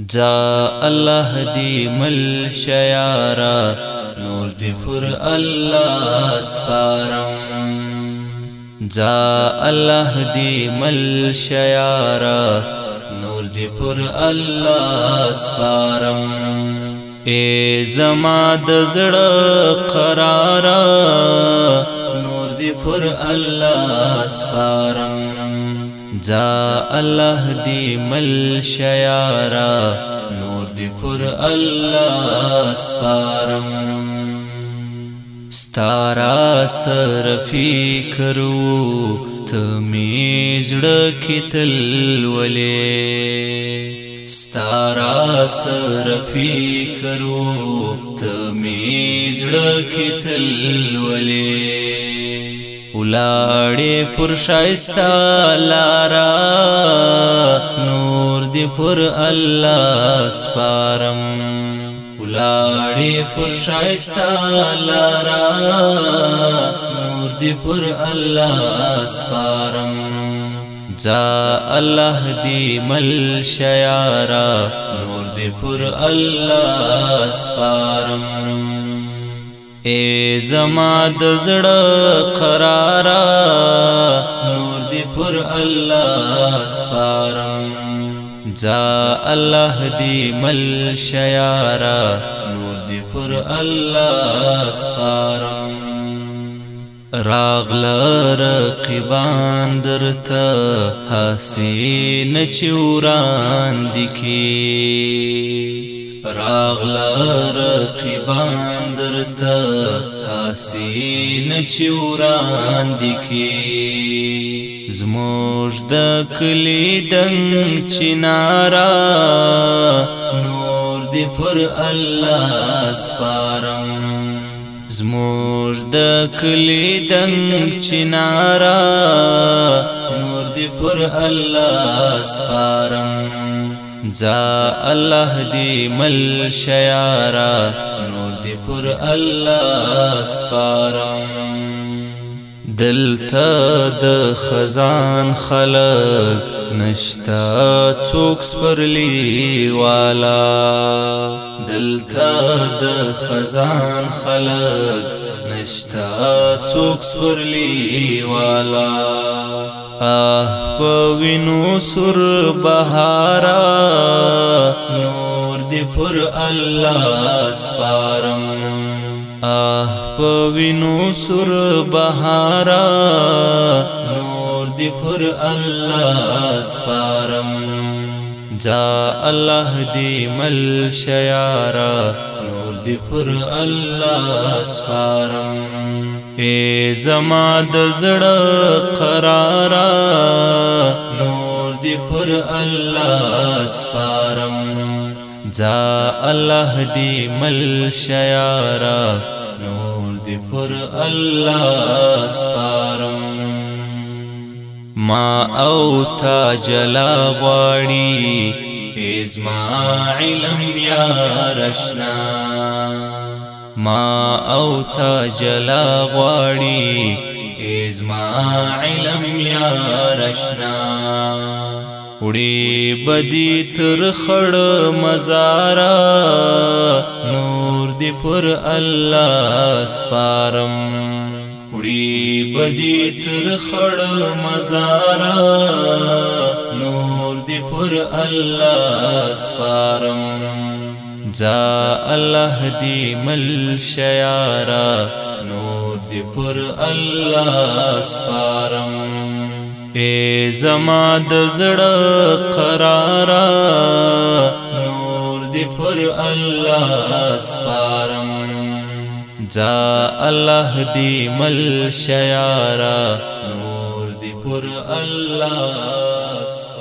جا الله دی مل شیارا نور دی پر الله سپارم جا الله دی مل شیارا نور دی پر الله سپارم ای زما د زړه قرارا دې پر الله سپارم ځا الله دې مل شيارا نور دې پر الله سپارم ستارا سر فکرو تمیز ډکتل ولې ستارا سر فکرو تمیز لکی تل ولی ولاړې پر شایستا لارا نور دی پر الله سپارم ولاړې پر شایستا لارا نور دی پر الله سپارم ځا الله دې مل شيارا نور دې پر الله سپارم اے زما د زړه قرارا نور دې پر الله سپارم ځا الله دې مل شيارا نور دې پر الله سپارم راغل رقیبان درته حسین چوران دکی راغل رقیبان درته حسین چوران دکی زموج د کلی دنګ چنارا نور دی پر الله سپارم زموږ د کلی دنګ چنارا نور دی پر الله سپارم ځا الله دی مل شیارا نور دی پر الله سپارم دلته د خزان خلق نشتا څوک سپرلی والا دلته د خزان خلق نشتا څوک سپرلی والا آه پوینو سر بهارا نور دی پر الله سپارم آه پوینو سر بهارا نور دی پر الله سپارم جا الله دی مل شیارا نور دی پر الله سپارم اے زما د زړه قرارا نور دی پر الله سپارم ځا الله دې مل شيارا نور دې پر الله سپارم ما او تا جلا غواړي ازما علم یا رشنا ما او تا جلا غواړي ازما علم یا رشنا وړي بدی تر خړ مزارا نور دی پر الله سپارم وړي بدی تر خړ مزارا نور دی پر الله سپارم ځا الله دی مل شیارا نور دی پر الله سپارم اے زما د زړه قرار نور دی پر الله سپارم ځا الله دی مل شیارا نور دی پر الله سپارم